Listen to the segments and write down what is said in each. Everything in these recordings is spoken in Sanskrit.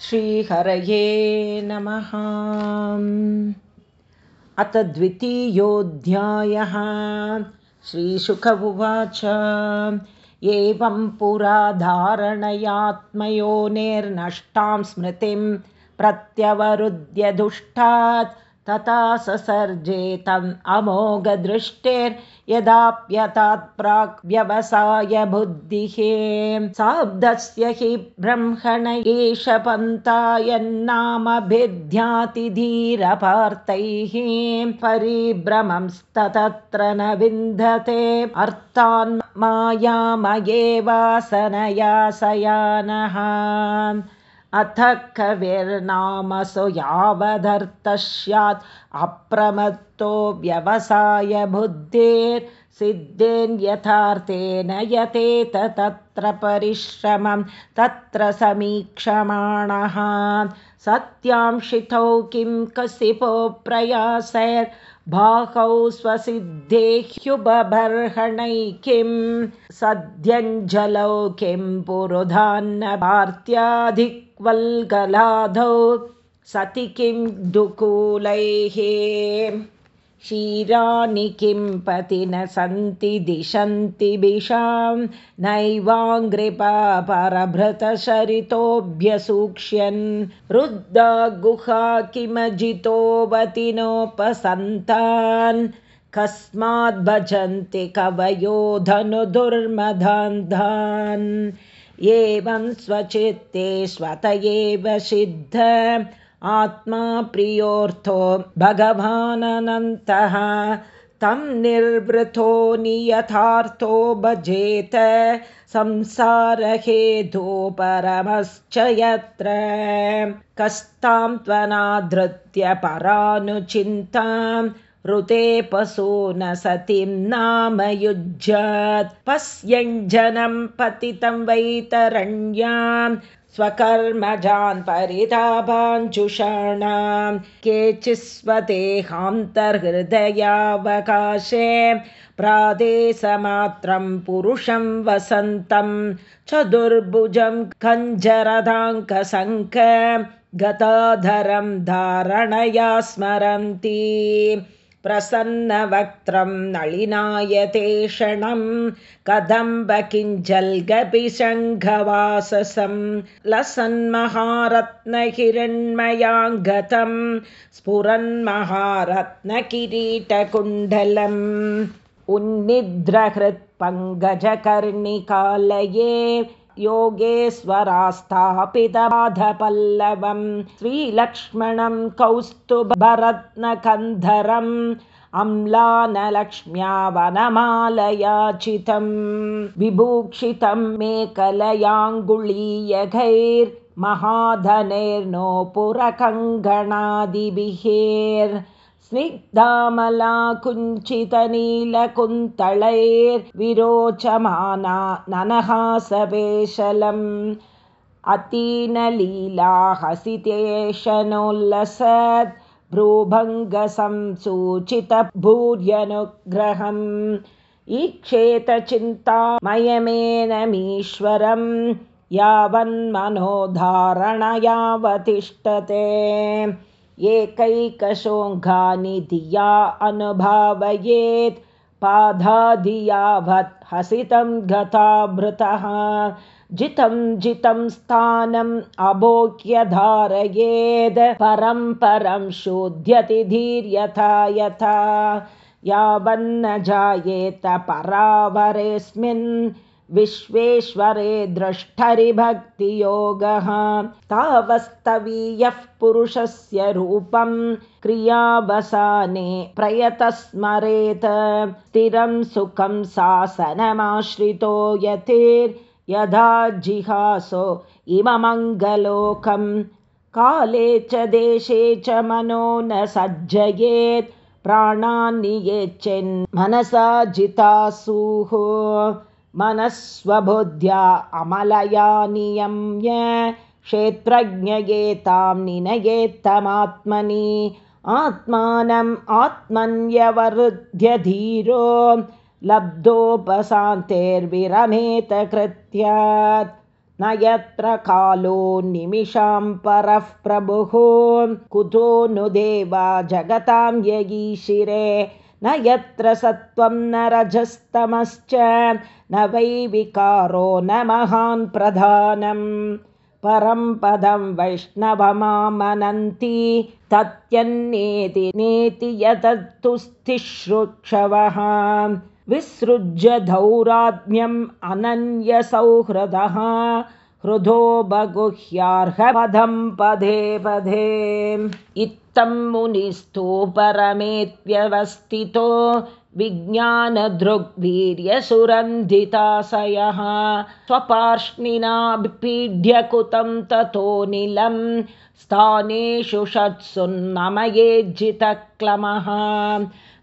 श्रीहरये नमः। अथ द्वितीयोऽध्यायः। श्रीशुक उवाच एवं पुरा धारणयात्मयोनिर्नष्टां स्मृतिं प्रत्यवरुद्य दुष्टात् तथा ससर्जेतम् अमोघदृष्टिर्यदाप्यतात् प्राक् व्यवसाय बुद्धिः साब्दस्य हि ब्रह्मण एष पन्तायन्नामभिध्यातिधीरपार्थैः परिभ्रमंस्ततत्र न विन्दते अर्थान् सयानः अथ कविर्नामसु यावदर्थः स्यात् अप्रमत्तो व्यवसायबुद्धिर्सिद्धेन् यथार्थेन यतेत तत्र परिश्रमं तत्र समीक्षमाणः। सत्यांशितौ किं कसिपो प्रयासैर्बाहौ स्वसिद्धे ह्युबर्हणै किं? सद्यञ्जलौ किं पुरुधान्नभार्त्याधिक् वल्गलाधौ सति किं दुकूलैः। क्षीराणि किं पति न सन्ति दिशन्ति भिषां नैवाङ्घ्रिपापरभृतशरितोऽभ्यसूक्ष्यन् रुद्धा गुहा किमजितोऽवति नोपसन्तान् कस्माद् भजन्ति कवयो धनुर्मधान्धान् एवं स्वचित्ते स्वत एव सिद्ध आत्मा प्रियोऽर्थो भगवानन्तः तं निर्वृतो नियथार्थो भजेत संसारहेतो परमश्च यत्र। कस्तां त्वनाधृत्य परानुचिन्ताम् ऋते पशो न सतीं नाम युज्यात्। पश्यञ्जनं पतितं वैतरण्यां स्वकर्मजान् परितापाञ्जुषाणां केचिस्वदेहान्तर्हृदयावकाशे प्रादेशमात्रं पुरुषं वसन्तं चतुर्भुजं कञ्जरदाङ्कसङ्क गताधरं धारणया स्मरन्ति प्रसन्नवक्त्रं नलिनायतेषणं कदम्बकिञ्जल्गपिशङ्घवाससं लसन्महारत्नहिरण्मयाङ्गतं स्फुरन्महारत्नकिरीटकुण्डलम् उन्निद्रहृत्पङ्कजकर्णिकालये योगेश्वरास्थापितबाधपल्लवं श्रीलक्ष्मणं कौस्तुभरत्नकन्धरम् अम्लानलक्ष्म्या वनमालयाचितं विभूषितं मेकलयाङ्गुलीयघैर्महाधनेर्नो पुरकङ्गणादिभिः स्निग्धामला कुञ्चितनीलकुन्तलैर्विरोचमाना ननहासवेशलम्। अतीनलीला हसितेशनोल्लसत् भ्रूभङ्गसंसूचितभूर्यनुग्रहम्। ईक्षेतचिन्तामयमेनमीश्वरं यावन्मनोधारणयावतिष्ठते एकैकशोङ्घानि धिया अनुभावयेत् पाधाधियावत् हसितं गताभृतः। जितं जितं स्थानम् अभोग्य धारयेद् परं परं शोध्यति धीर्यथा यथा। यावन्न जायेत परावरेऽस्मिन् विश्वेश्वरे द्रष्टरिभक्तियोगः तावस्तवीयः पुरुषस्य रूपं क्रियावसाने प्रयतस्मरेत। स्थिरं सुखं सासनमाश्रितो यतिर्यदा जिहासो इममङ्गलोकं। काले च देशे च मनो न सज्जयेत्। प्राणान्नियेच्छिन्मनसा जितासुः मनस्वबुद्ध्या अमलया नियम्य क्षेत्रज्ञयेतां निनयेत्तमात्मनि। आत्मानम् आत्मन्यवरुध्य धीरो लब्धोपशान्तेर्विरमेत कृत्यात् न यत्र कालो निमिषां परः प्रभुः। कुतो नु देवा जगतां यगीशिरे न यत्र सत्त्वं न रजस्तमश्च न वै विकारो न महान् प्रधानम् परं पदं वैष्णवमामनन्ति तत्यन्येति नेति यतस्तुस्तिश्रुक्षवः विसृज्य दौरात्म्यम् अनन्यसौहृदः हृदो बगुह्यार्हपदं पदे पदे। इत्थं मुनिस्थो परमेत्यवस्थितो विज्ञानदृग्वीर्यसुरन्धिताशयः। स्वपार्ष्णिनाभिपीड्यकुतं ततोऽनिलं स्थानेषु षट्सुन्नमयेज्जितक्लमः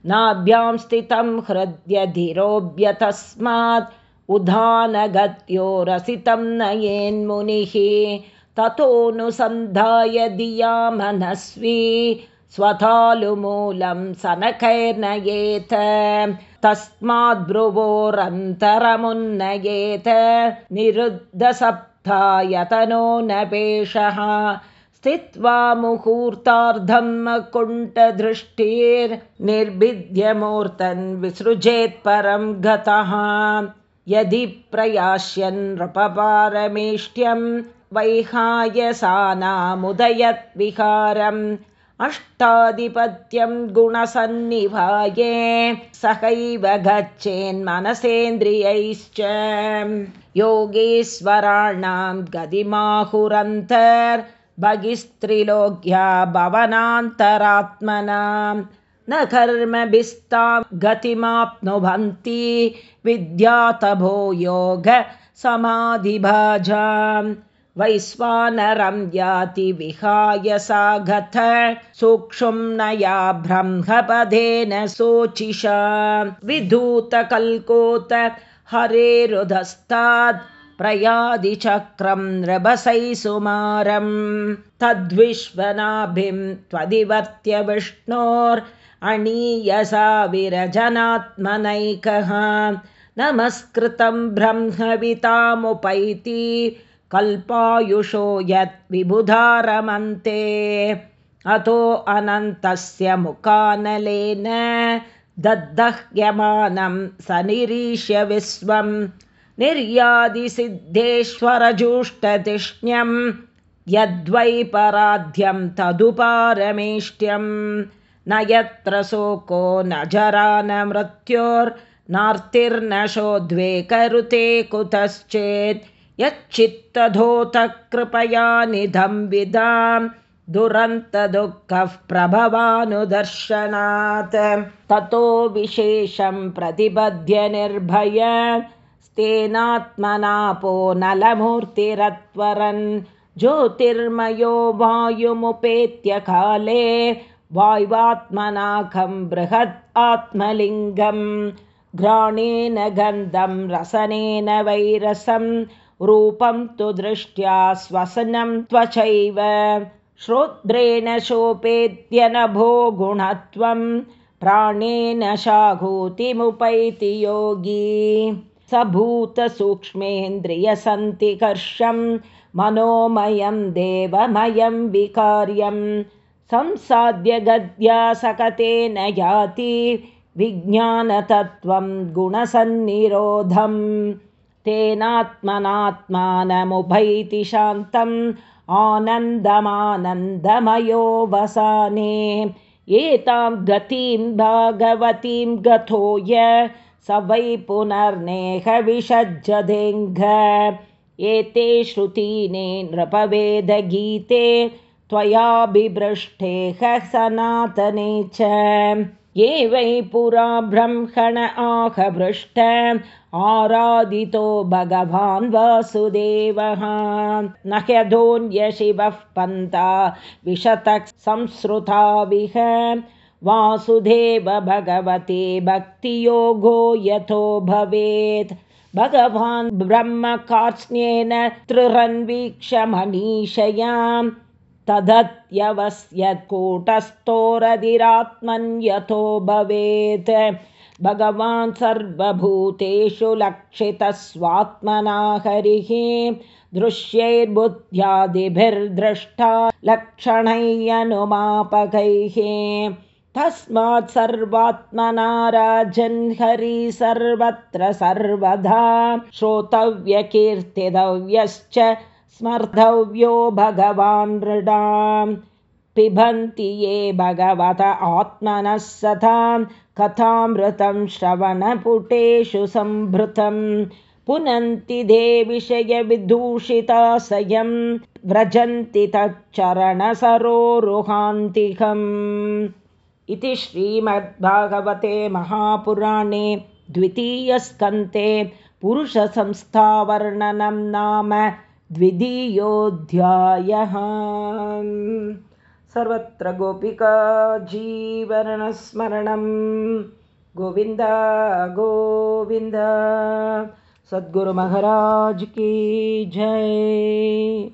नाभ्यां स्थितं हृद्यधिरोभ्य तस्मात् उदानगत्यो रसितं नयेन्मुनिः ततोऽनुसन्धाय धिया मनस्वी स्वतालुमूलं सनकैर्नयेत। तस्माद्भ्रुवोरन्तरमुन्नयेत निरुद्धसप्तायतनो न पेशः स्थित्वा मुहूर्तार्धं कुण्ठदृष्टिर्निर्भिद्यमूर्तन् विसृजेत् परं गतः यदि प्रयास्यन् नृपपारमेष्ट्यं वैहायसानामुदयद्विहारम् अष्टाधिपत्यं गुणसन्निभाये सहैव गच्छेन्मनसेन्द्रियैश्च। योगेश्वराणां गतिमाहुरन्तर्बहिस्त्रिलोक्या भवनान्तरात्मनां न कर्मभिस्तां गतिमाप्नुवन्ति विद्यातभो योगसमाधिभाजाम् वैश्वानरं याति विहाय सा गत सूक्ष्मया ब्रह्मपदेन शोचिषा विधूतकल्कोत हरेरुधस्तात् प्रयादिचक्रं नृभसै सुमारं तद्विश्वनाभिं त्वदिवर्त्य विष्णोरणीयसा विरजनात्मनैकः नमस्कृतं ब्रह्मवितामुपैति कल्पायुषो यत् विबुधारमन्ते अतो अनन्तस्य मुखानलेन दद्दह्यमानं स निरीक्ष्य विश्वं। निर्यादिसिद्धेश्वरजुष्टतिष्ण्यं यद्वै पराध्यं तदुपारमेष्ट्यं न यत्र शोको न जरा न मृत्योर्नार्तिर्न शोद्वेकरुते कुतश्चेत्। यच्चित्तधोतकृपया निधं विदां दुरन्तदुःखः प्रभवानुदर्शनात्। ततो विशेषं प्रतिबध्य निर्भय स्तेनात्मनापो नलमूर्तिरत्वरन् ज्योतिर्मयो वायुमुपेत्य काले वायुवात्मनाखं बृहत् आत्मलिङ्गं घ्राणेन गन्धं रसनेन वैरसम् रूपं तु दृष्ट्या स्वसनं त्वचैव। श्रोत्रेण शोपेत्य नभो गुणत्वं प्राणेन शाघूतिमुपैति योगी। स भूतसूक्ष्मेन्द्रियसन्तिकर्षं मनोमयं देवमयं विकार्यं संसाद्य गद्या सकतेन याति विज्ञानतत्त्वं गुणसन्निरोधम् तेनात्मनात्मानमुभैति शान्तम् आनन्दमानन्दमयो वसाने। एतां गतिं भागवतीं गतो स वै पुनर्नेहविषज्जदेङ्घ। एते श्रुतीने नृपवेदगीते त्वयाभिभृष्टे सनातने च। ये वै पुरा ब्रह्मण आहभृष्ट आराधितो भगवान् वासुदेवः। न ह्यधोन्यशिवः पन्था विशतः संसृताविह वासुदेव भगवते भक्तियोगो यथो भवेत्। भगवान् ब्रह्मकार्ष्ण्येन त्रिरन्वीक्षमनीषयाम् तदत्यवस्यत्कूटस्थोरधिरात्मन्यथो भवेत्। भगवान् सर्वभूतेषु लक्षितस्वात्मना हरिः दृश्यैर्बुद्ध्यादिभिर्द्रष्टा लक्षणैयनुमापकैः तस्मात् सर्वात्मना हरि सर्वत्र सर्वदा श्रोतव्यकीर्तितव्यश्च स्मर्तव्यो भगवान् नृणाम् पिबन्ति ये भगवत आत्मनः सतां कथामृतं श्रवणपुटेषु सम्भृतम् पुनन्ति दे विषयविदूषिताशयं व्रजन्ति तच्चरणसरोरुहान्तिकम्। इति श्रीमद्भागवते महापुराणे द्वितीयस्कन्ते पुरुषसंस्थावर्णनं नाम द्वितीयोऽध्यायः। सर्वत्र गोपिका जीवनस्मरणं। गोविन्द गोविन्द सद्गुरुमहाराज की जय